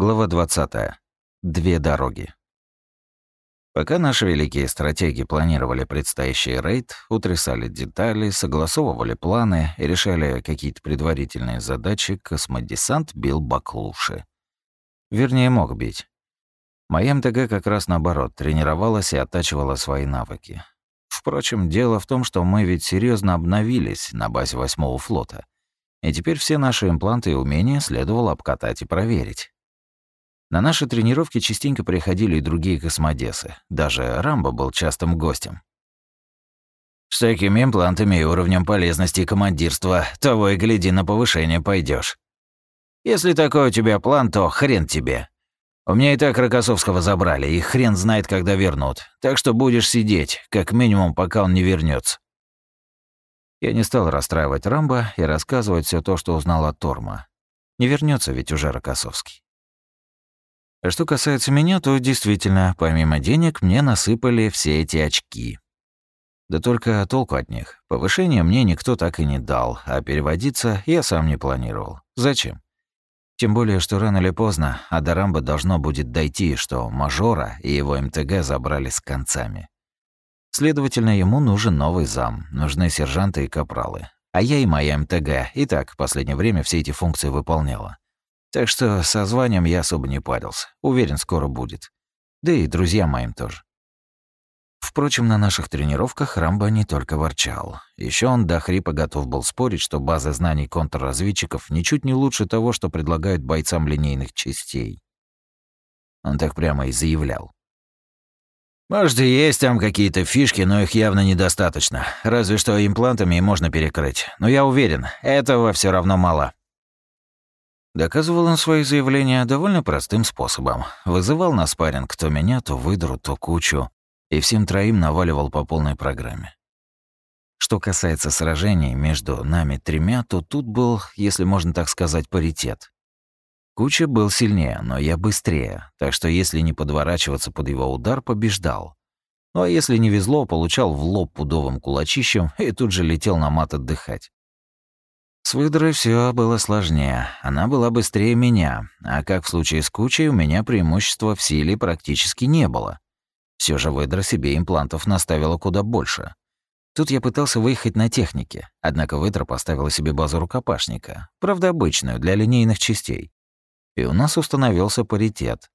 Глава 20. Две дороги. Пока наши великие стратеги планировали предстоящий рейд, утрясали детали, согласовывали планы и решали какие-то предварительные задачи, космодесант бил баклуши. Вернее, мог бить. Моя МТГ как раз наоборот, тренировалась и оттачивала свои навыки. Впрочем, дело в том, что мы ведь серьезно обновились на базе восьмого флота. И теперь все наши импланты и умения следовало обкатать и проверить. На наши тренировки частенько приходили и другие космодесы. Даже Рамбо был частым гостем. «С такими имплантами и уровнем полезности командирства того и гляди на повышение пойдешь. Если такой у тебя план, то хрен тебе. У меня и так Рокоссовского забрали, и хрен знает, когда вернут. Так что будешь сидеть, как минимум, пока он не вернется. Я не стал расстраивать Рамбо и рассказывать все то, что узнал от Торма. Не вернется ведь уже Рокоссовский. А что касается меня, то действительно, помимо денег, мне насыпали все эти очки. Да только толку от них. Повышение мне никто так и не дал, а переводиться я сам не планировал. Зачем? Тем более, что рано или поздно Адарамба должно будет дойти, что мажора и его МТГ забрали с концами. Следовательно, ему нужен новый зам, нужны сержанты и капралы. А я и моя МТГ и так в последнее время все эти функции выполняла. Так что со званием я особо не парился. Уверен, скоро будет. Да и друзьям моим тоже. Впрочем, на наших тренировках Рамбо не только ворчал. Еще он до хрипа готов был спорить, что база знаний контрразведчиков ничуть не лучше того, что предлагают бойцам линейных частей. Он так прямо и заявлял. «Может, и есть там какие-то фишки, но их явно недостаточно. Разве что имплантами можно перекрыть. Но я уверен, этого все равно мало. Доказывал он свои заявления довольно простым способом. Вызывал на спарринг то меня, то выдру, то кучу, и всем троим наваливал по полной программе. Что касается сражений между нами тремя, то тут был, если можно так сказать, паритет. Куча был сильнее, но я быстрее, так что если не подворачиваться под его удар, побеждал. Ну а если не везло, получал в лоб пудовым кулачищем и тут же летел на мат отдыхать. С выдрой все было сложнее. Она была быстрее меня, а как в случае с кучей, у меня преимущества в силе практически не было. Все же выдра себе имплантов наставила куда больше. Тут я пытался выехать на технике, однако выдра поставила себе базу рукопашника, правда обычную, для линейных частей. И у нас установился паритет.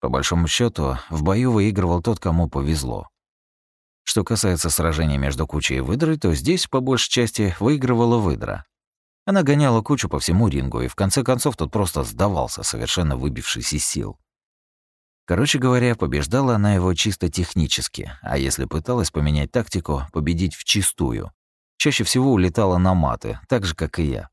По большому счету, в бою выигрывал тот, кому повезло. Что касается сражения между кучей и выдрой, то здесь, по большей части, выигрывала выдра. Она гоняла кучу по всему рингу, и в конце концов тот просто сдавался, совершенно выбившись из сил. Короче говоря, побеждала она его чисто технически, а если пыталась поменять тактику, победить в чистую. Чаще всего улетала на маты, так же, как и я.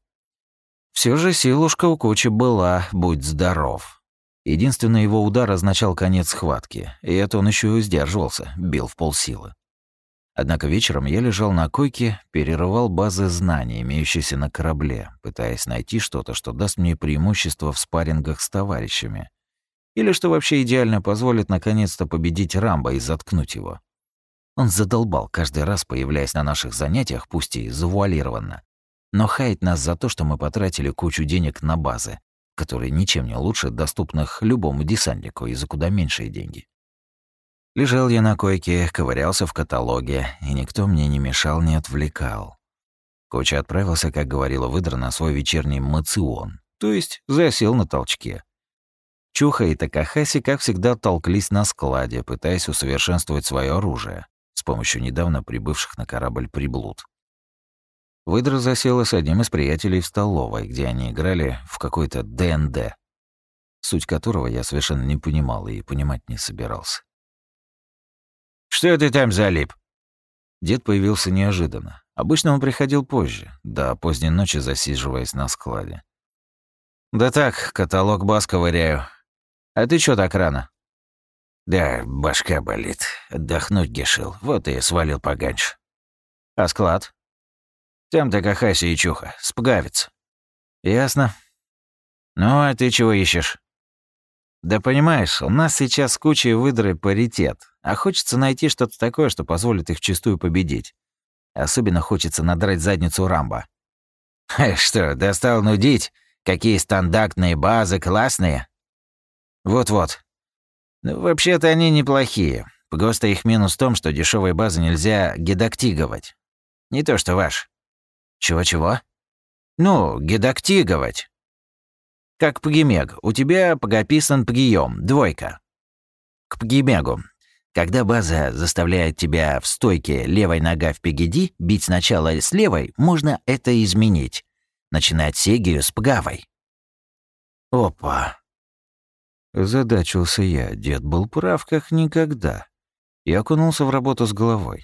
Все же силушка у Кучи была, будь здоров. Единственный его удар означал конец схватки, и это он еще и сдерживался, бил в полсилы. Однако вечером я лежал на койке, перерывал базы знаний, имеющиеся на корабле, пытаясь найти что-то, что даст мне преимущество в спаррингах с товарищами. Или что вообще идеально позволит наконец-то победить Рамбо и заткнуть его. Он задолбал, каждый раз появляясь на наших занятиях, пусть и завуалированно. Но хаять нас за то, что мы потратили кучу денег на базы, которые ничем не лучше доступных любому десантнику и за куда меньшие деньги. Лежал я на койке, ковырялся в каталоге, и никто мне не мешал, не отвлекал. Куча отправился, как говорила выдра, на свой вечерний мацион, то есть засел на толчке. Чуха и Такахаси, как всегда, толклись на складе, пытаясь усовершенствовать свое оружие с помощью недавно прибывших на корабль приблуд. Выдра засела с одним из приятелей в столовой, где они играли в какой-то ДНД, суть которого я совершенно не понимал и понимать не собирался. Что ты там залип?» Дед появился неожиданно. Обычно он приходил позже, до поздней ночи засиживаясь на складе. «Да так, каталог бас ковыряю. А ты чё так рано?» «Да, башка болит. Отдохнуть гешил. Вот и свалил поганьше». «А склад?» «Там Такахаси и Чуха. Сплавится». «Ясно. Ну, а ты чего ищешь?» «Да понимаешь, у нас сейчас с кучей выдры паритет. А хочется найти что-то такое, что позволит их вчистую победить. Особенно хочется надрать задницу Рамбо. «Что, достал нудить? Какие стандартные базы классные?» Вот-вот. Ну, вообще-то они неплохие. Просто их минус в том, что дешевые базы нельзя гидактиговать. Не то что ваш. Чего-чего? Ну, гидактиговать. Как Пагимег. У тебя погописан Пагием, двойка. К Пагимегу. Когда база заставляет тебя в стойке левой нога в пегиди бить сначала с левой, можно это изменить. Начинать сегию с пгавой. Опа. Задачился я, дед был прав как никогда. И окунулся в работу с головой.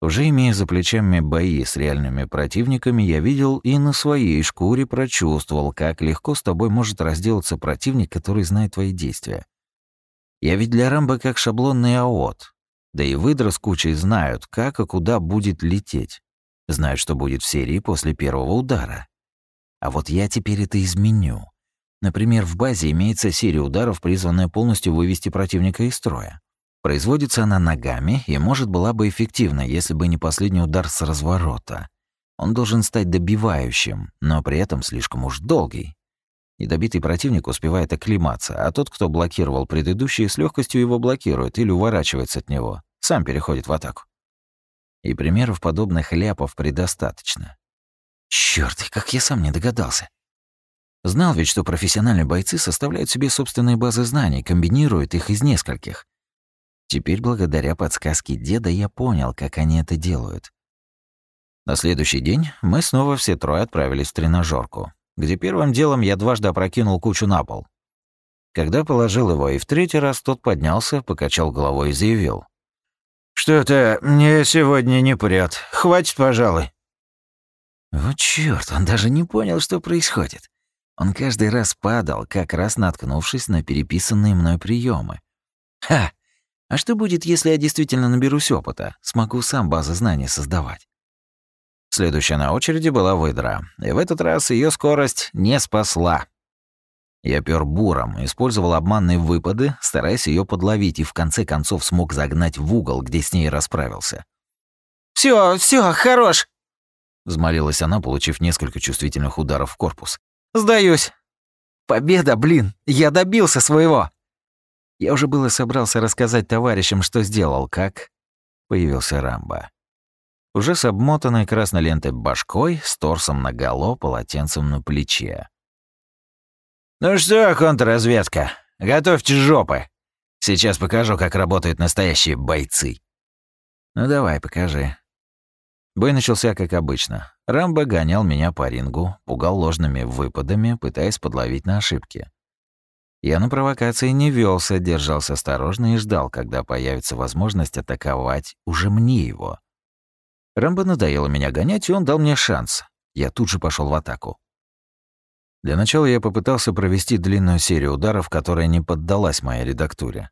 Уже имея за плечами бои с реальными противниками, я видел и на своей шкуре прочувствовал, как легко с тобой может разделаться противник, который знает твои действия. Я ведь для Рамбо как шаблонный АОТ. Да и выдра с кучей знают, как и куда будет лететь. Знают, что будет в серии после первого удара. А вот я теперь это изменю. Например, в базе имеется серия ударов, призванная полностью вывести противника из строя. Производится она ногами и, может, была бы эффективна, если бы не последний удар с разворота. Он должен стать добивающим, но при этом слишком уж долгий. Недобитый противник успевает оклематься, а тот, кто блокировал предыдущий, с легкостью его блокирует или уворачивается от него, сам переходит в атаку. И примеров подобных ляпов предостаточно. Чёрт, как я сам не догадался. Знал ведь, что профессиональные бойцы составляют себе собственные базы знаний, комбинируют их из нескольких. Теперь, благодаря подсказке деда, я понял, как они это делают. На следующий день мы снова все трое отправились в тренажерку, где первым делом я дважды опрокинул кучу на пол. Когда положил его и в третий раз, тот поднялся, покачал головой и заявил. «Что-то мне сегодня не прет. Хватит, пожалуй». Вот чёрт, он даже не понял, что происходит. Он каждый раз падал, как раз наткнувшись на переписанные мной приемы. Ха! А что будет, если я действительно наберусь опыта? Смогу сам базы знаний создавать. Следующая на очереди была выдра, и в этот раз ее скорость не спасла. Я пёр буром, использовал обманные выпады, стараясь ее подловить, и в конце концов смог загнать в угол, где с ней расправился. Все, все, хорош!» Взмолилась она, получив несколько чувствительных ударов в корпус. «Сдаюсь! Победа, блин! Я добился своего!» Я уже было собрался рассказать товарищам, что сделал, как... Появился Рамбо. Уже с обмотанной красной лентой башкой, с торсом наголо, полотенцем на плече. «Ну что, контрразведка, готовьте жопы. Сейчас покажу, как работают настоящие бойцы». «Ну давай, покажи». Бой начался как обычно. Рамбо гонял меня по рингу, пугал ложными выпадами, пытаясь подловить на ошибки. Я на провокации не велся, держался осторожно и ждал, когда появится возможность атаковать уже мне его. Рэмбо надоело меня гонять, и он дал мне шанс. Я тут же пошел в атаку. Для начала я попытался провести длинную серию ударов, которая не поддалась моей редактуре.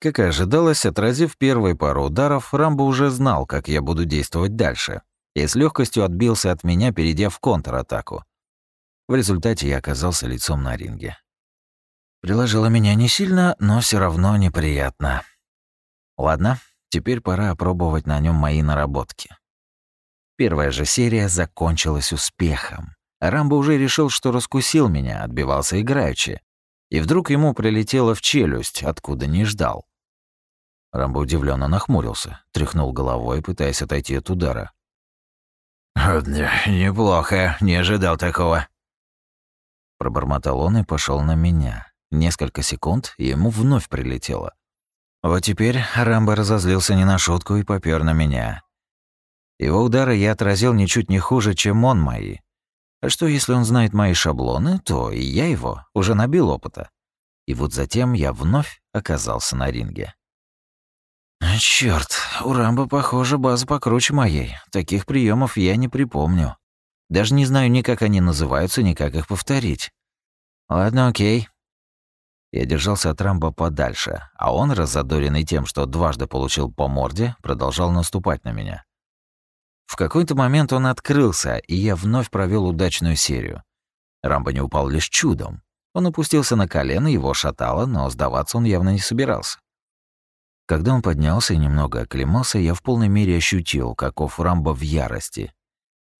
Как и ожидалось, отразив первые пару ударов, Рамбо уже знал, как я буду действовать дальше, и с легкостью отбился от меня, перейдя в контратаку. В результате я оказался лицом на ринге. Приложила меня не сильно, но все равно неприятно. Ладно, теперь пора опробовать на нем мои наработки. Первая же серия закончилась успехом. Рамбо уже решил, что раскусил меня, отбивался играючи. И вдруг ему прилетело в челюсть, откуда не ждал. Рамбо удивленно нахмурился, тряхнул головой, пытаясь отойти от удара. «Неплохо, не ожидал такого». Пробормотал он и пошел на меня. Несколько секунд, и ему вновь прилетело. Вот теперь Рамбо разозлился не на шутку и попёр на меня. Его удары я отразил ничуть не хуже, чем он мои. А что, если он знает мои шаблоны, то и я его уже набил опыта. И вот затем я вновь оказался на ринге. Чёрт, у Рамбо, похоже, база покруче моей. Таких приемов я не припомню. Даже не знаю ни как они называются, ни как их повторить. Ладно, окей. Я держался от Рамбо подальше, а он, разодоренный тем, что дважды получил по морде, продолжал наступать на меня. В какой-то момент он открылся, и я вновь провел удачную серию. Рамбо не упал лишь чудом. Он опустился на колено, его шатало, но сдаваться он явно не собирался. Когда он поднялся и немного оклемался, я в полной мере ощутил, каков Рамбо в ярости.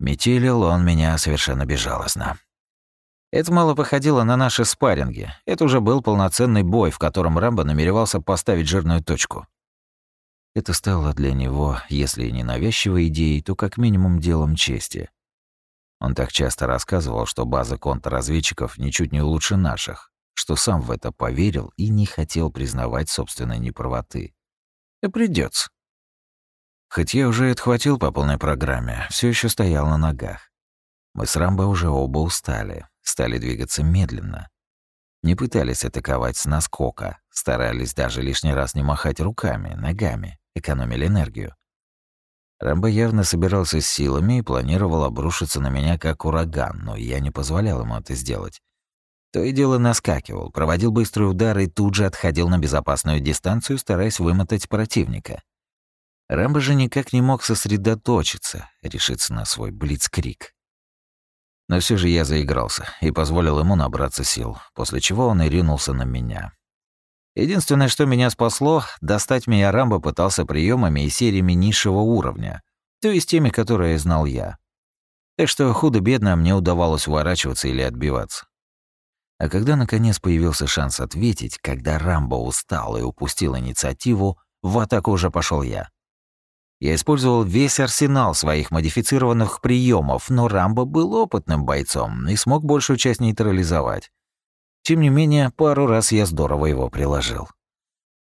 Метелил он меня совершенно безжалостно. Это мало походило на наши спарринги. Это уже был полноценный бой, в котором Рамбо намеревался поставить жирную точку. Это стало для него, если и не навязчивой идеей, то как минимум делом чести. Он так часто рассказывал, что база контрразведчиков ничуть не лучше наших, что сам в это поверил и не хотел признавать собственной неправоты. И придется. Хоть я уже отхватил по полной программе, все еще стоял на ногах. Мы с Рамбо уже оба устали, стали двигаться медленно. Не пытались атаковать с наскока, старались даже лишний раз не махать руками, ногами, экономили энергию. Рамбо явно собирался с силами и планировал обрушиться на меня как ураган, но я не позволял ему это сделать. То и дело наскакивал, проводил быстрые удары и тут же отходил на безопасную дистанцию, стараясь вымотать противника. Рэмбо же никак не мог сосредоточиться, решиться на свой блицкрик. Но все же я заигрался и позволил ему набраться сил, после чего он и ринулся на меня. Единственное, что меня спасло, достать меня Рамбо пытался приемами и сериями низшего уровня, то есть теми, которые знал я. Так что худо-бедно мне удавалось уворачиваться или отбиваться. А когда наконец появился шанс ответить, когда Рамбо устал и упустил инициативу, в атаку уже пошел я. Я использовал весь арсенал своих модифицированных приемов, но Рамбо был опытным бойцом и смог большую часть нейтрализовать. Тем не менее, пару раз я здорово его приложил.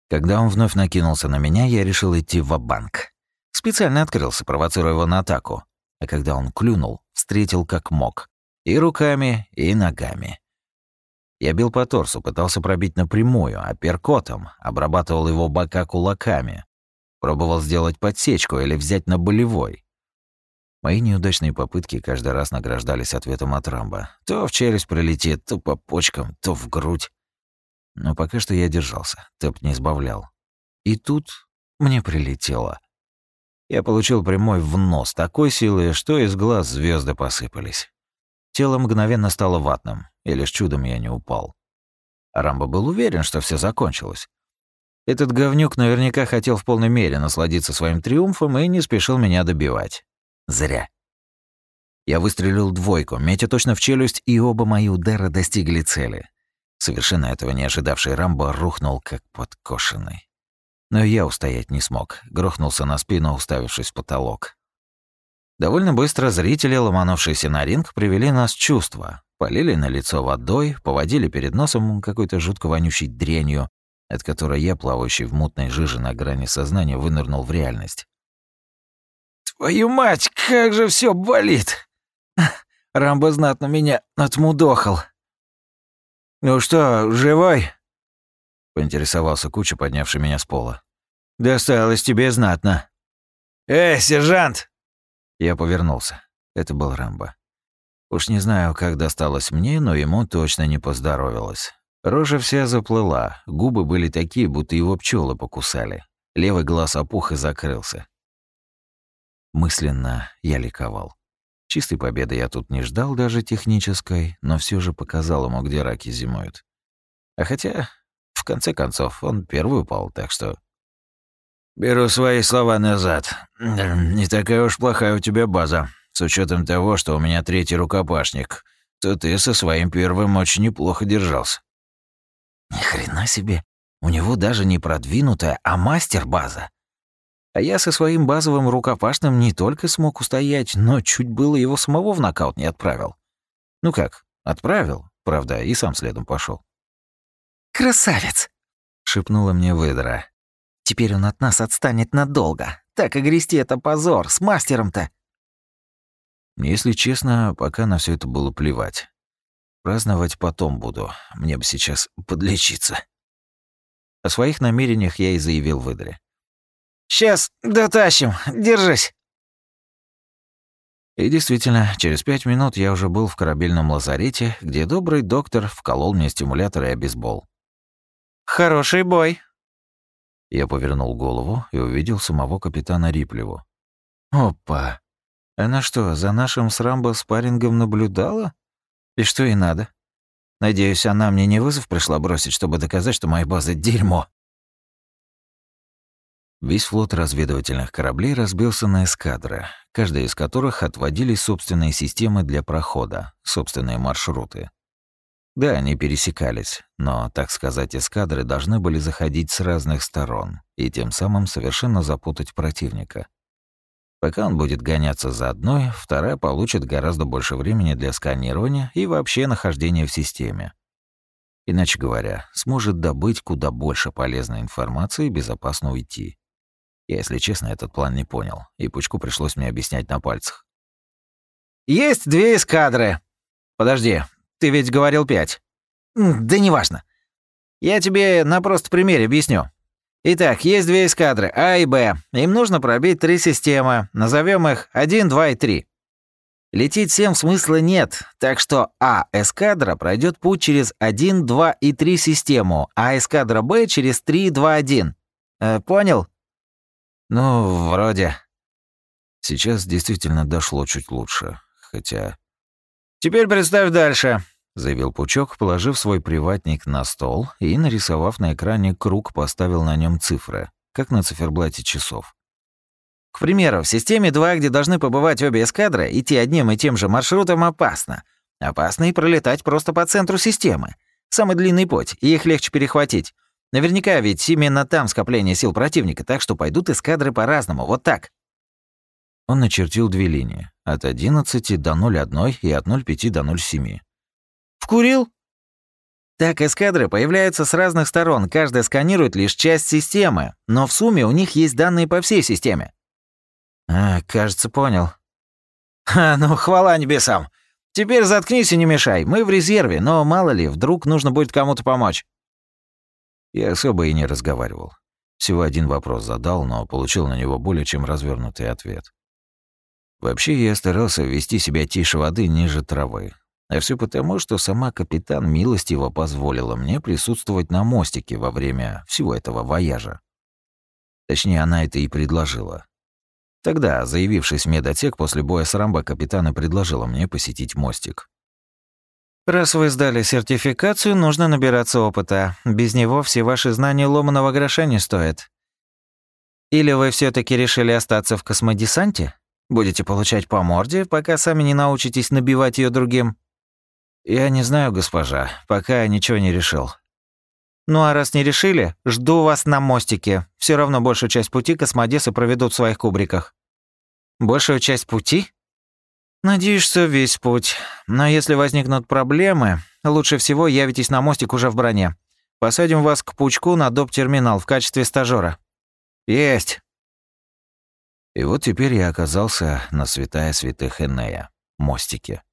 Когда он вновь накинулся на меня, я решил идти в банк Специально открылся, провоцируя его на атаку. А когда он клюнул, встретил как мог. И руками, и ногами. Я бил по торсу, пытался пробить напрямую, апперкотом, обрабатывал его бока кулаками. Пробовал сделать подсечку или взять на болевой. Мои неудачные попытки каждый раз награждались ответом от Рамбо. То в челюсть прилетит, то по почкам, то в грудь. Но пока что я держался, тэп не избавлял. И тут мне прилетело. Я получил прямой в нос такой силы, что из глаз звезды посыпались. Тело мгновенно стало ватным, и лишь чудом я не упал. Рамбо был уверен, что все закончилось. Этот говнюк наверняка хотел в полной мере насладиться своим триумфом и не спешил меня добивать. Зря. Я выстрелил двойку, метя точно в челюсть, и оба мои удара достигли цели. Совершенно этого не ожидавший Рамбо рухнул как подкошенный. Но я устоять не смог, грохнулся на спину, уставившись в потолок. Довольно быстро зрители, ломанувшиеся на ринг, привели нас в чувство. Полили на лицо водой, поводили перед носом какой-то жутко вонючей дрянью, от которой я, плавающий в мутной жиже на грани сознания, вынырнул в реальность. «Твою мать, как же все болит!» Рамбо знатно меня отмудохал. «Ну что, живой?» — поинтересовался Куча, поднявший меня с пола. «Досталось тебе знатно». «Эй, сержант!» Я повернулся. Это был Рамбо. Уж не знаю, как досталось мне, но ему точно не поздоровилось. Рожа вся заплыла, губы были такие, будто его пчелы покусали. Левый глаз опух и закрылся. Мысленно я ликовал. Чистой победы я тут не ждал даже технической, но все же показал ему, где раки зимуют. А хотя, в конце концов, он первый упал, так что... «Беру свои слова назад. Не такая уж плохая у тебя база. С учетом того, что у меня третий рукопашник, то ты со своим первым очень неплохо держался». Ни хрена себе. У него даже не продвинутая, а мастер-база. А я со своим базовым рукопашным не только смог устоять, но чуть было его самого в нокаут не отправил. Ну как, отправил, правда, и сам следом пошел. «Красавец!» — шепнула мне выдра. «Теперь он от нас отстанет надолго. Так и грести это позор, с мастером-то!» Если честно, пока на все это было плевать. Праздновать потом буду, мне бы сейчас подлечиться. О своих намерениях я и заявил выдре. Сейчас дотащим, держись. И действительно, через пять минут я уже был в корабельном лазарете, где добрый доктор вколол мне стимулятор и обезбол. «Хороший бой!» Я повернул голову и увидел самого капитана Риплеву. «Опа! Она что, за нашим с Рамбо спаррингом наблюдала? И что ей надо? Надеюсь, она мне не вызов пришла бросить, чтобы доказать, что моя база — дерьмо?» Весь флот разведывательных кораблей разбился на эскадры, каждая из которых отводили собственные системы для прохода, собственные маршруты. Да, они пересекались, но, так сказать, эскадры должны были заходить с разных сторон и тем самым совершенно запутать противника. Пока он будет гоняться за одной, вторая получит гораздо больше времени для сканирования и вообще нахождения в системе. Иначе говоря, сможет добыть куда больше полезной информации и безопасно уйти. Я, если честно, этот план не понял, и Пучку пришлось мне объяснять на пальцах. «Есть две эскадры. Подожди, ты ведь говорил пять. Да неважно. Я тебе на просто примере объясню. Итак, есть две эскадры, А и Б. Им нужно пробить три системы. Назовем их 1, 2 и 3. Лететь всем смысла нет, так что А эскадра пройдет путь через 1, 2 и 3 систему, а эскадра Б через 3, 2, 1. Э, понял? Ну, вроде. Сейчас действительно дошло чуть лучше, хотя Теперь представь дальше», — заявил Пучок, положив свой приватник на стол и, нарисовав на экране круг, поставил на нем цифры, как на циферблате часов. К примеру, в системе 2, где должны побывать обе эскадры, идти одним и тем же маршрутом опасно. Опасно и пролетать просто по центру системы. Самый длинный путь, и их легче перехватить. Наверняка ведь именно там скопление сил противника, так что пойдут эскадры по-разному, вот так. Он начертил две линии, от 11 до 01 и от 05 до 07. «Вкурил?» Так эскадры появляются с разных сторон, каждая сканирует лишь часть системы, но в сумме у них есть данные по всей системе. А, кажется, понял. Ха, ну, хвала небесам. Теперь заткнись и не мешай. Мы в резерве, но мало ли, вдруг нужно будет кому-то помочь. Я особо и не разговаривал. Всего один вопрос задал, но получил на него более чем развернутый ответ. Вообще я старался вести себя тише воды ниже травы. А все потому, что сама капитан милостиво позволила мне присутствовать на мостике во время всего этого вояжа. Точнее, она это и предложила. Тогда, заявившись в медотек после боя с Рамбо, капитан и предложила мне посетить мостик. «Раз вы сдали сертификацию, нужно набираться опыта. Без него все ваши знания ломаного гроша не стоят. Или вы все таки решили остаться в космодесанте?» Будете получать по морде, пока сами не научитесь набивать ее другим?» «Я не знаю, госпожа, пока я ничего не решил». «Ну а раз не решили, жду вас на мостике. Все равно большую часть пути космодесы проведут в своих кубриках». «Большую часть пути?» «Надеюсь, что весь путь. Но если возникнут проблемы, лучше всего явитесь на мостик уже в броне. Посадим вас к пучку на доп-терминал в качестве стажера. «Есть!» И вот теперь я оказался на святая святых Энея, мостике.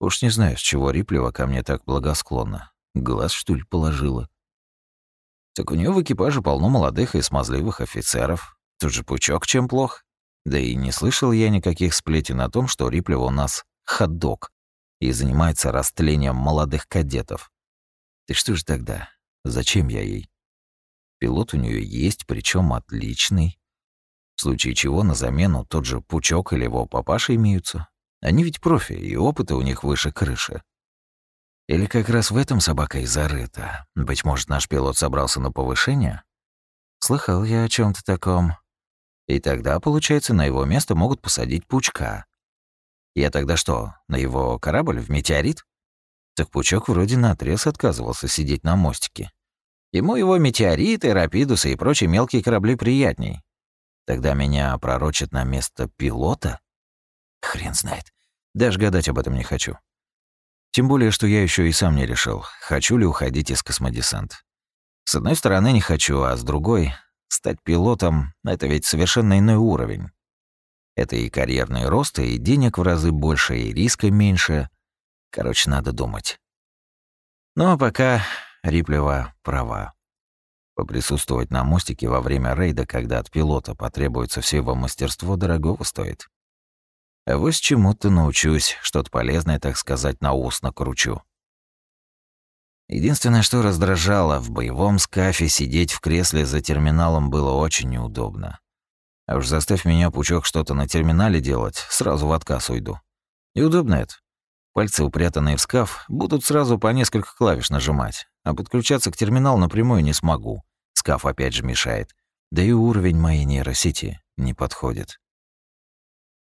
Уж не знаю, с чего Риплева ко мне так благосклонна. Глаз, что ли, положила? Так у нее в экипаже полно молодых и смазливых офицеров. Тут же пучок чем плох. Да и не слышал я никаких сплетен о том, что Риплева у нас ходок и занимается растлением молодых кадетов. Ты что же тогда? Зачем я ей? Пилот у нее есть, причем отличный. В случае чего на замену тот же Пучок или его папаша имеются. Они ведь профи, и опыта у них выше крыши. Или как раз в этом собака и зарыта. Быть может, наш пилот собрался на повышение? Слыхал я о чем то таком. И тогда, получается, на его место могут посадить Пучка. Я тогда что, на его корабль в метеорит? Так Пучок вроде наотрез отказывался сидеть на мостике. Ему его метеориты, рапидусы и прочие мелкие корабли приятней. Тогда меня пророчат на место пилота? Хрен знает. Даже гадать об этом не хочу. Тем более, что я еще и сам не решил, хочу ли уходить из космодесант. С одной стороны, не хочу, а с другой — стать пилотом — это ведь совершенно иной уровень. Это и карьерный рост, и денег в разы больше, и риска меньше. Короче, надо думать. Ну а пока Риплева права. Поприсутствовать на мостике во время рейда, когда от пилота потребуется все его мастерство, дорогого стоит. А вот с чему-то научусь, что-то полезное, так сказать, на ус накручу. Единственное, что раздражало, в боевом скафе сидеть в кресле за терминалом было очень неудобно. А уж заставь меня, Пучок, что-то на терминале делать, сразу в отказ уйду. Неудобно это. Пальцы, упрятанные в скаф, будут сразу по несколько клавиш нажимать, а подключаться к терминалу напрямую не смогу. Скаф опять же мешает. Да и уровень моей нейросети не подходит.